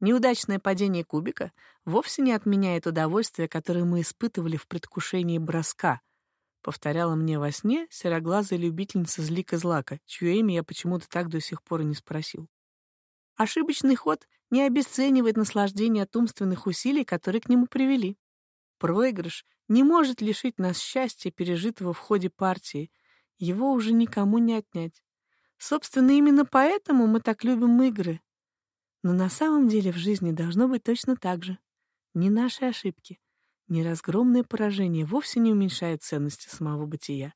Неудачное падение кубика вовсе не отменяет удовольствие, которое мы испытывали в предвкушении броска, повторяла мне во сне сероглазая любительница злика злака, чье имя я почему-то так до сих пор и не спросил. Ошибочный ход не обесценивает наслаждение от умственных усилий, которые к нему привели. Проигрыш не может лишить нас счастья, пережитого в ходе партии. Его уже никому не отнять. Собственно, именно поэтому мы так любим игры. Но на самом деле в жизни должно быть точно так же. Ни наши ошибки, ни разгромное поражение вовсе не уменьшают ценности самого бытия.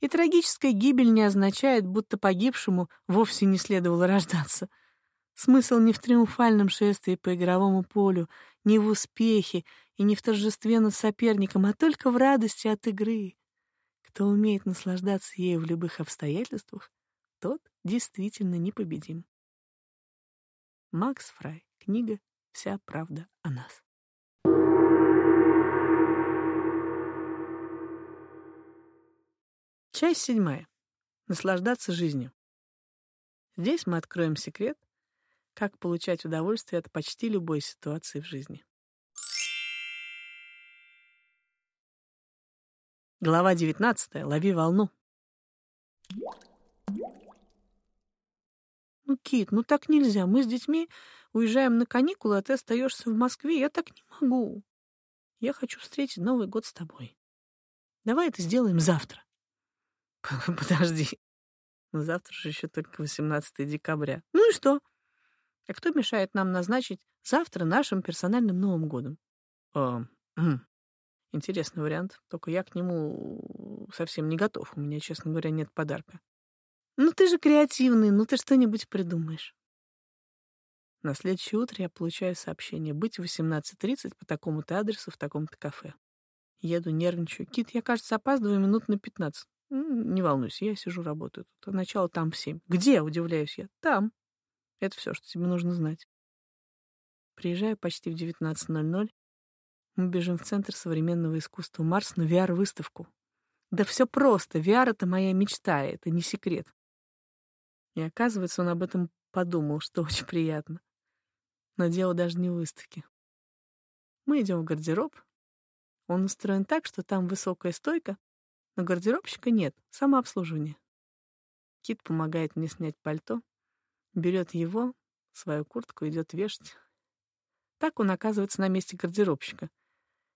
И трагическая гибель не означает, будто погибшему вовсе не следовало рождаться. Смысл не в триумфальном шествии по игровому полю, не в успехе и не в торжестве над соперником, а только в радости от игры. Кто умеет наслаждаться ею в любых обстоятельствах, тот действительно непобедим. Макс Фрай. Книга «Вся правда о нас». Часть седьмая. Наслаждаться жизнью. Здесь мы откроем секрет, как получать удовольствие от почти любой ситуации в жизни. Глава 19. Лови волну. Ну, Кит, ну так нельзя. Мы с детьми уезжаем на каникулы, а ты остаешься в Москве. Я так не могу. Я хочу встретить Новый год с тобой. Давай это сделаем завтра. Подожди. Завтра же еще только 18 декабря. Ну и что? А кто мешает нам назначить завтра нашим персональным Новым годом? О, интересный вариант. Только я к нему совсем не готов. У меня, честно говоря, нет подарка. Ну ты же креативный, ну ты что-нибудь придумаешь. На следующее утро я получаю сообщение. Быть в 18.30 по такому-то адресу в таком-то кафе. Еду, нервничаю. Кит, я, кажется, опаздываю минут на 15. Не волнуйся, я сижу, работаю тут. А начало там в 7. Где, удивляюсь я? Там. Это все, что тебе нужно знать. Приезжаю почти в 19.00. Мы бежим в Центр современного искусства Марс на VR-выставку. Да все просто. VR — это моя мечта, это не секрет. И оказывается, он об этом подумал, что очень приятно. Но дело даже не в выставке. Мы идем в гардероб. Он устроен так, что там высокая стойка, но гардеробщика нет, самообслуживание. Кит помогает мне снять пальто, берет его, свою куртку, идет вешать. Так он оказывается на месте гардеробщика.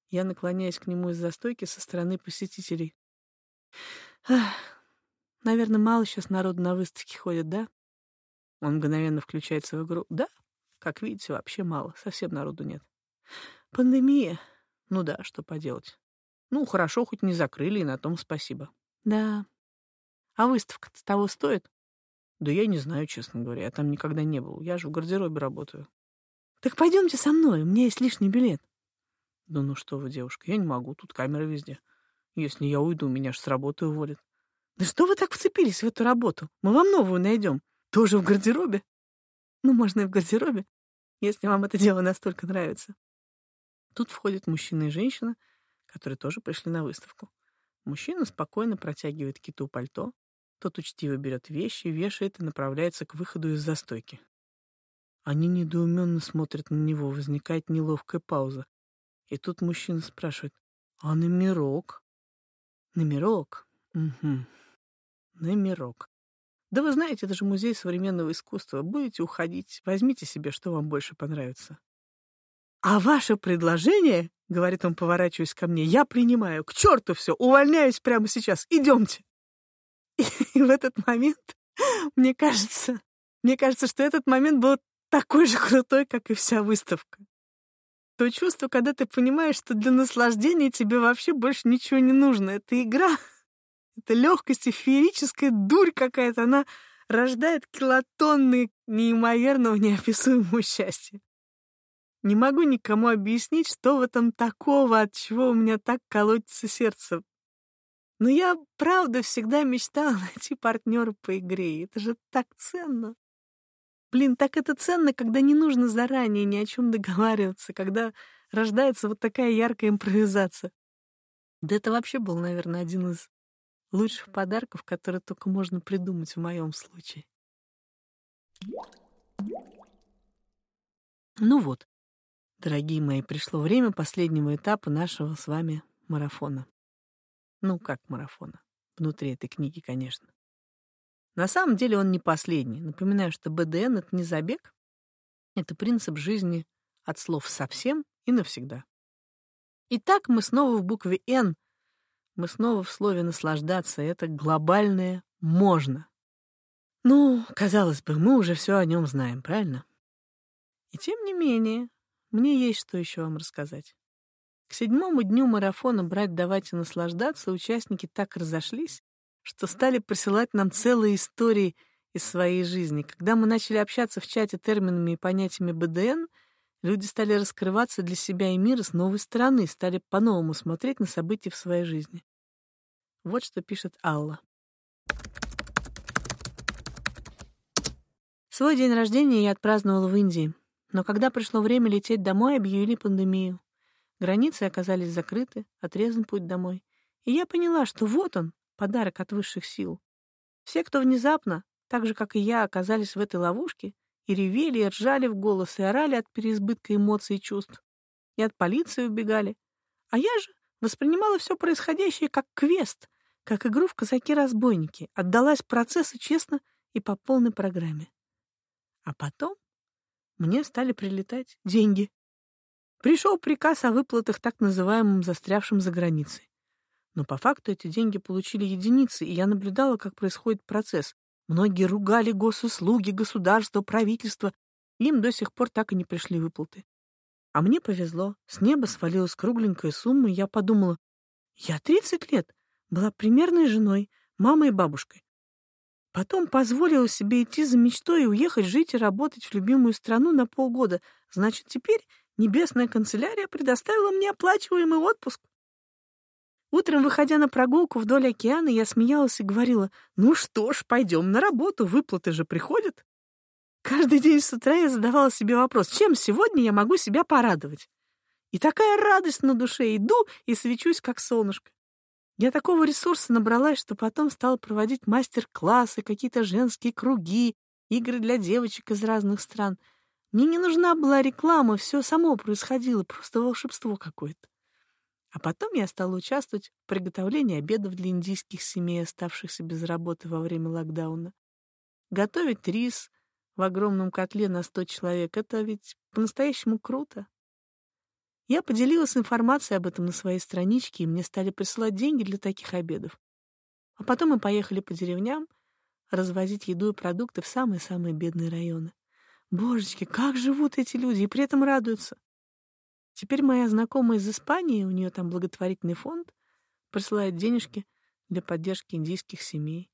Я наклоняюсь к нему из-за стойки со стороны посетителей. Наверное, мало сейчас народу на выставке ходит, да? Он мгновенно включается в игру. Да, как видите, вообще мало, совсем народу нет. Пандемия. Ну да, что поделать. Ну, хорошо, хоть не закрыли, и на том спасибо. Да. А выставка-то того стоит? Да я не знаю, честно говоря, я там никогда не был. Я же в гардеробе работаю. Так пойдемте со мной, у меня есть лишний билет. Да ну что вы, девушка, я не могу, тут камеры везде. Если я уйду, меня ж с работы уволят. Да что вы так вцепились в эту работу? Мы вам новую найдем. Тоже в гардеробе? Ну, можно и в гардеробе, если вам это дело настолько нравится. Тут входят мужчина и женщина, которые тоже пришли на выставку. Мужчина спокойно протягивает киту пальто, тот учтиво берет вещи, вешает и направляется к выходу из застойки. Они недоуменно смотрят на него, возникает неловкая пауза. И тут мужчина спрашивает, а номерок? Номерок? Угу номерок. Да вы знаете, это же музей современного искусства. Будете уходить, возьмите себе, что вам больше понравится. А ваше предложение, — говорит он, поворачиваясь ко мне, — я принимаю. К черту все, увольняюсь прямо сейчас. Идемте. И, в этот момент, мне кажется, мне кажется, что этот момент был такой же крутой, как и вся выставка. То чувство, когда ты понимаешь, что для наслаждения тебе вообще больше ничего не нужно. Это игра, эта легкость и феерическая дурь какая-то, она рождает килотонны неимоверного, неописуемого счастья. Не могу никому объяснить, что в этом такого, от чего у меня так колотится сердце. Но я, правда, всегда мечтала найти партнера по игре. Это же так ценно. Блин, так это ценно, когда не нужно заранее ни о чем договариваться, когда рождается вот такая яркая импровизация. Да это вообще был, наверное, один из лучших подарков, которые только можно придумать в моем случае. Ну вот, дорогие мои, пришло время последнего этапа нашего с вами марафона. Ну, как марафона? Внутри этой книги, конечно. На самом деле он не последний. Напоминаю, что БДН — это не забег, это принцип жизни от слов «совсем» и «навсегда». Итак, мы снова в букве «Н», мы снова в слове «наслаждаться». Это глобальное «можно». Ну, казалось бы, мы уже все о нем знаем, правильно? И тем не менее, мне есть что еще вам рассказать. К седьмому дню марафона «Брать, давайте наслаждаться» участники так разошлись, что стали присылать нам целые истории из своей жизни. Когда мы начали общаться в чате терминами и понятиями БДН, люди стали раскрываться для себя и мира с новой стороны, стали по-новому смотреть на события в своей жизни. Вот что пишет Алла. Свой день рождения я отпраздновала в Индии, но когда пришло время лететь домой, объявили пандемию. Границы оказались закрыты, отрезан путь домой. И я поняла, что вот он, подарок от высших сил. Все, кто внезапно, так же, как и я, оказались в этой ловушке, и ревели, и ржали в голос, и орали от переизбытка эмоций и чувств, и от полиции убегали. А я же воспринимала все происходящее как квест, как игру в казаки-разбойники, отдалась процессу честно и по полной программе. А потом мне стали прилетать деньги. Пришел приказ о выплатах так называемым застрявшим за границей. Но по факту эти деньги получили единицы, и я наблюдала, как происходит процесс. Многие ругали госуслуги, государство, правительство. Им до сих пор так и не пришли выплаты. А мне повезло. С неба свалилась кругленькая сумма, и я подумала, я 30 лет была примерной женой, мамой и бабушкой. Потом позволила себе идти за мечтой и уехать жить и работать в любимую страну на полгода. Значит, теперь небесная канцелярия предоставила мне оплачиваемый отпуск. Утром, выходя на прогулку вдоль океана, я смеялась и говорила, «Ну что ж, пойдем на работу, выплаты же приходят». Каждый день с утра я задавала себе вопрос, чем сегодня я могу себя порадовать? И такая радость на душе, иду и свечусь, как солнышко. Я такого ресурса набралась, что потом стала проводить мастер-классы, какие-то женские круги, игры для девочек из разных стран. Мне не нужна была реклама, все само происходило, просто волшебство какое-то. А потом я стала участвовать в приготовлении обедов для индийских семей, оставшихся без работы во время локдауна. Готовить рис в огромном котле на сто человек — это ведь по-настоящему круто. Я поделилась информацией об этом на своей страничке, и мне стали присылать деньги для таких обедов. А потом мы поехали по деревням развозить еду и продукты в самые-самые бедные районы. Божечки, как живут эти люди и при этом радуются. Теперь моя знакомая из Испании, у нее там благотворительный фонд, присылает денежки для поддержки индийских семей.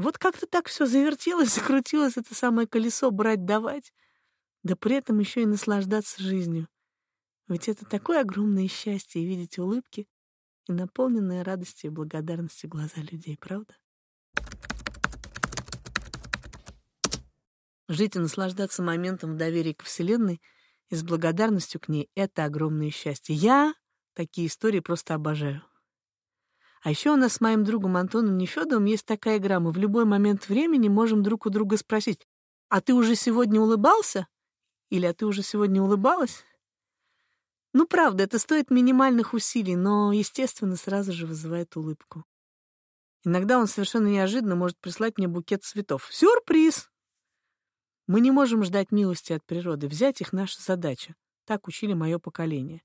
Вот как-то так все завертелось, закрутилось это самое колесо брать-давать, да при этом еще и наслаждаться жизнью. Ведь это такое огромное счастье видеть улыбки и наполненные радостью и благодарностью глаза людей, правда? Жить и наслаждаться моментом в доверии к Вселенной — и с благодарностью к ней это огромное счастье. Я такие истории просто обожаю. А еще у нас с моим другом Антоном Нефедовым есть такая игра. Мы в любой момент времени можем друг у друга спросить, а ты уже сегодня улыбался? Или а ты уже сегодня улыбалась? Ну, правда, это стоит минимальных усилий, но, естественно, сразу же вызывает улыбку. Иногда он совершенно неожиданно может прислать мне букет цветов. Сюрприз! Мы не можем ждать милости от природы, взять их наша задача. Так учили мое поколение.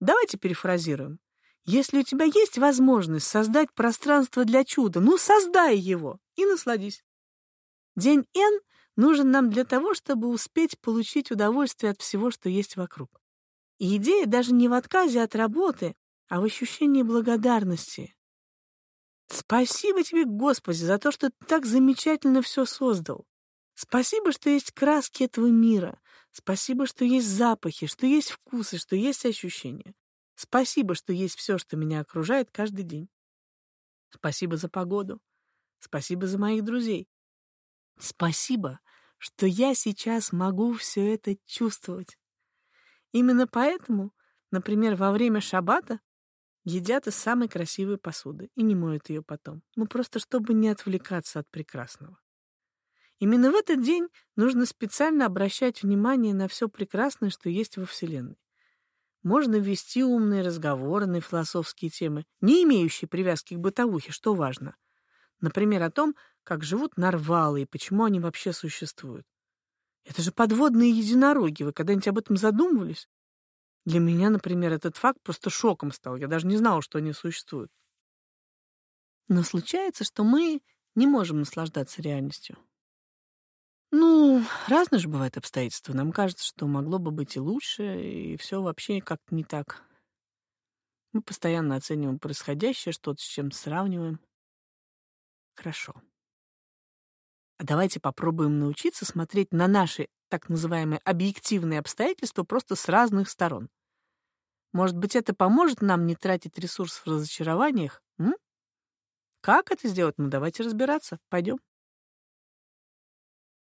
Давайте перефразируем. Если у тебя есть возможность создать пространство для чуда, ну создай его и насладись. День Н нужен нам для того, чтобы успеть получить удовольствие от всего, что есть вокруг. И идея даже не в отказе от работы, а в ощущении благодарности. Спасибо тебе, Господи, за то, что ты так замечательно все создал. Спасибо, что есть краски этого мира. Спасибо, что есть запахи, что есть вкусы, что есть ощущения. Спасибо, что есть все, что меня окружает каждый день. Спасибо за погоду. Спасибо за моих друзей. Спасибо, что я сейчас могу все это чувствовать. Именно поэтому, например, во время шаббата едят из самой красивой посуды и не моют ее потом. Ну, просто чтобы не отвлекаться от прекрасного. Именно в этот день нужно специально обращать внимание на все прекрасное, что есть во Вселенной. Можно вести умные разговоры на философские темы, не имеющие привязки к бытовухе, что важно. Например, о том, как живут нарвалы и почему они вообще существуют. Это же подводные единороги. Вы когда-нибудь об этом задумывались? Для меня, например, этот факт просто шоком стал. Я даже не знала, что они существуют. Но случается, что мы не можем наслаждаться реальностью. Ну, разные же бывают обстоятельства. Нам кажется, что могло бы быть и лучше, и все вообще как-то не так. Мы постоянно оцениваем происходящее, что-то с чем сравниваем. Хорошо. А давайте попробуем научиться смотреть на наши так называемые объективные обстоятельства просто с разных сторон. Может быть, это поможет нам не тратить ресурс в разочарованиях? М? Как это сделать? Ну, давайте разбираться. Пойдем.